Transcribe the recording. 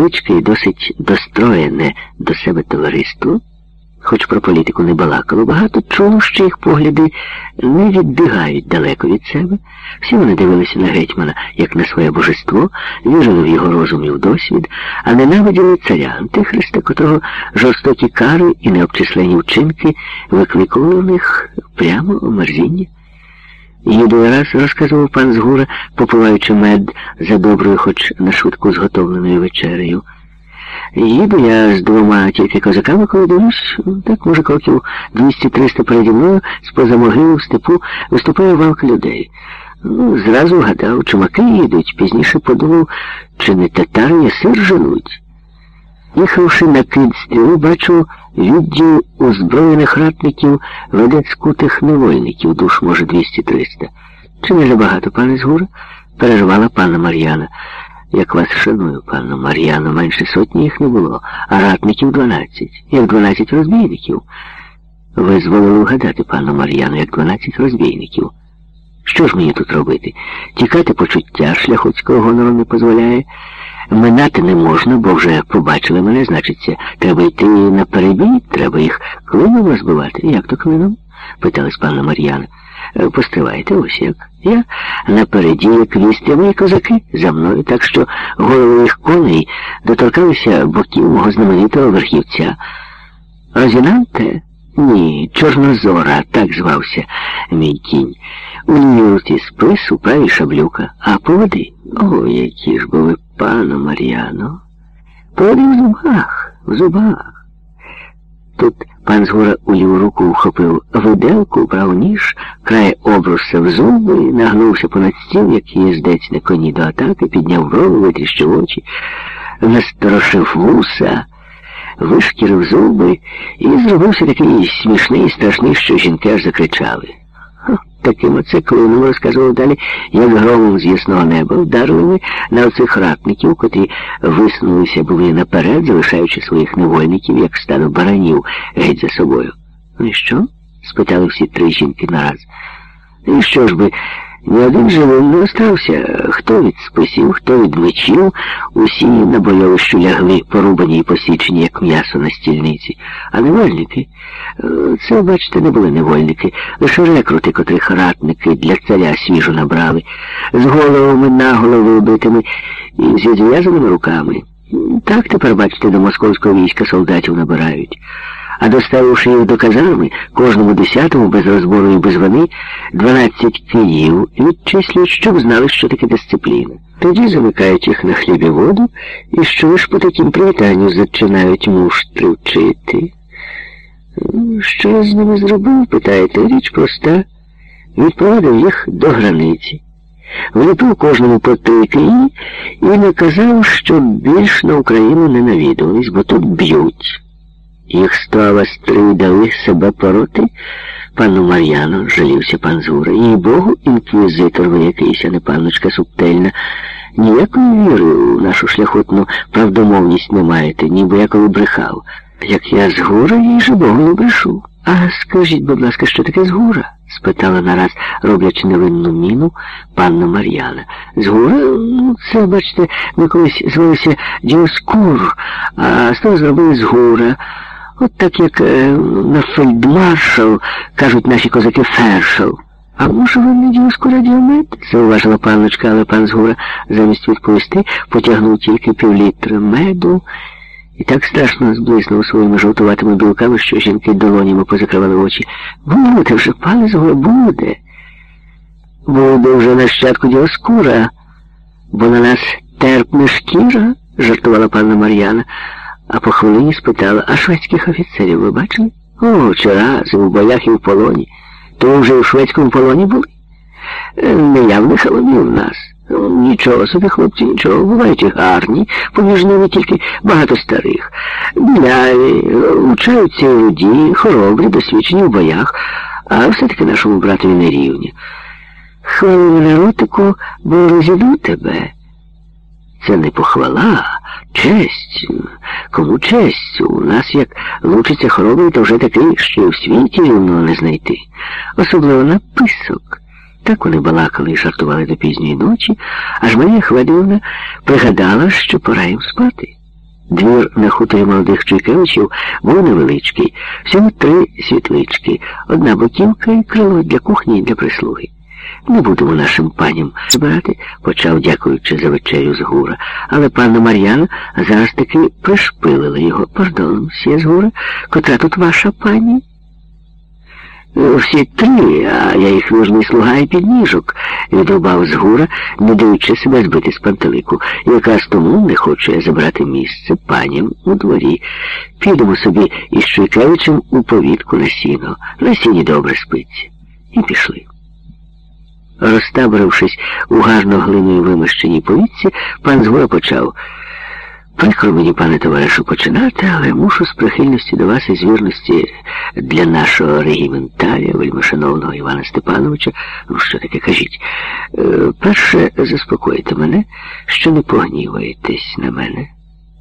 невеличке і досить достроєне до себе товариство хоч про політику не балакало багато, чуло, що їх погляди не відбігають далеко від себе. Всі вони дивилися на гетьмана як на своє божество, вірили в його розум і в досвід, а ненавиділи царя Антихриста, котрого жорстокі кари і необчислені вчинки викликували в них прямо омерзіння. Їду раз розказував пан Згура, попиваючи мед за доброю, хоч на швидку зготовленою вечерею. Їду я з двома тільки козаками, коли дивлюсь, так, може, кроків 200-300 переді мною, з-поза могили в степу виступає валка людей. Ну, Зразу гадав, чумаки їдуть, пізніше подумав, чи не татари сир женуть. Їхавши на кид стрілу, бачу відділ озброєних ратників веде скутих невольників, душ, може, 200-300. Чи не забагато, пане Згура? переживала пана Мар'яна. Як вас шаную, пану Мар'яно, менше сотні їх не було, а ратників дванадцять, як дванадцять розбійників. Ви зволили вгадати, пану Мар'яно, як дванадцять розбійників. Що ж мені тут робити? Тікати почуття шляхоцького гонору не дозволяє. Минати не можна, бо вже побачили мене, значиться, треба йти на перебій, треба їх клином розбивати. Як то клином? питалась пана Мар'яна. Е, постривайте ось як. Я напереді, як вісті, мої козаки за мною, так що голови їх коней доторкалися боків мого знаменитого верхівця. Розінанте? Ні, Чорнозора, так звався мій кінь. У лівій спис, у правій шаблюка, а поводи. О, які ж були пану Мар'яно. Поводи в зубах, в зубах. Тут пан згора у ліву руку вхопив виделку, брав ніж, край обруса в зуби, нагнувся понад стіл, як їздець на коні до атаки, підняв брови, витріщив очі, насторошив вуса, вишкірив зуби і зробився такий смішний і страшний, що жінки аж закричали. Таким оце клином розказував далі, як громом з ясного неба вдарили на оцих ратників, котрі висунулися були наперед, залишаючи своїх невольників, як стадо баранів геть за собою. Ну і що? спитали всі три жінки нараз. І що ж би? Ні один живим не остався. Хто від списів, хто від мечів, усі на бойовищу лягли, порубані і посічені, як м'ясо на стільниці. А невольники, е, це, бачите, не були невольники, лише рекрути, котрих ратники для царя свіжо набрали, з головами наголо вибитими і з відв'язаними руками. Так тепер, бачите, до московського війська солдатів набирають а доставивши їх до казарми, кожному десятому без розбору і без вини, дванадцять київ відчислюють, щоб знали, що таке дисципліна. Тоді замикають їх на хлібі воду, і що ж по таким привітанню зачинають муштри вчити. Що я з ними зробив, питаєте, річ проста. Відпровадив їх до границі. Вліпив кожному по три і наказав, щоб більш на Україну не навідувались, бо тут б'ють. Їх сто авастрій дали себе пороти, пану Мар'яну, жалівся пан Зура. Їй Богу, інквізитор ви якийсь, а не панночка субтельна. Ніякої віри у нашу шляхотну правдомовність не маєте, ніби я коли брехав. Як я з гура, їй же Богу не брешу. А скажіть, будь ласка, що таке згура? спитала нараз, роблячи невинну міну, панна Мар'яна. Згура? Ну, це, бачите, ми колись звалися Діоскур, а з того зробили згура. От так як е, на фельдмаршал, кажуть наші козаки фершал. А може ви не дівську радіомет? зауважила панночка, але пан Згура замість відповісти потягнув тільки півлітра меду і так страшно зблиснув своїми жовтуватими білками, що жінки долонями позакривали очі. Буде вже, пане Згура, буде. Буде вже нащадку діоскура, бо на нас терпне шкіра, жартувала панна Мар'яна а по хвилині спитала, а шведських офіцерів ви бачили? О, чи раз, у боях і в полоні. То вже у шведському полоні були? Е, Неявних халомів нас. Ну, нічого собі, хлопці, нічого. Бувають і гарні, поміж ними тільки багато старих. Біляві, учаються і руді, хоробрі, досвідчені в боях, а все-таки нашому братові не рівня. Хвали мене ротику, бо розіду тебе. Це не похвала, честь. Кому честь? У нас як лучиться хоробрий, то вже такий, що в світі рівного не знайти. Особливо написок. Так вони балакали і жартували до пізньої ночі, аж Марія Хведівна пригадала, що пора їм спати. Двір на хуторі молодих Чуйкевичів був невеличкий, всього три світлички, одна боківка і крило для кухні і для прислуги. Не будемо нашим паням збирати, почав, дякуючи за вечерю з гура. Але панна Мар'яна зараз таки пришпилила його. Пардон, сє з гура, котра тут ваша пані? Всі три, а я їх нужний слуга і підніжок, відрубав з гура, не даючи себе збити з пантелику. Якраз тому не хочу я забрати місце паням у дворі. Підемо собі із Чуйкевичем у повітку на сіно. На сіні добре спиться. І пішли. Розтаборившись у гарно глиною вимощеній повітці, пан Згора почав. Прикро мені, пане товаришу, починати, але мушу з прихильності до вас і з вірності для нашого регіментарія, вельмишановного Івана Степановича, ну що таке кажіть, е, перше заспокойте мене, що не погніваєтесь на мене.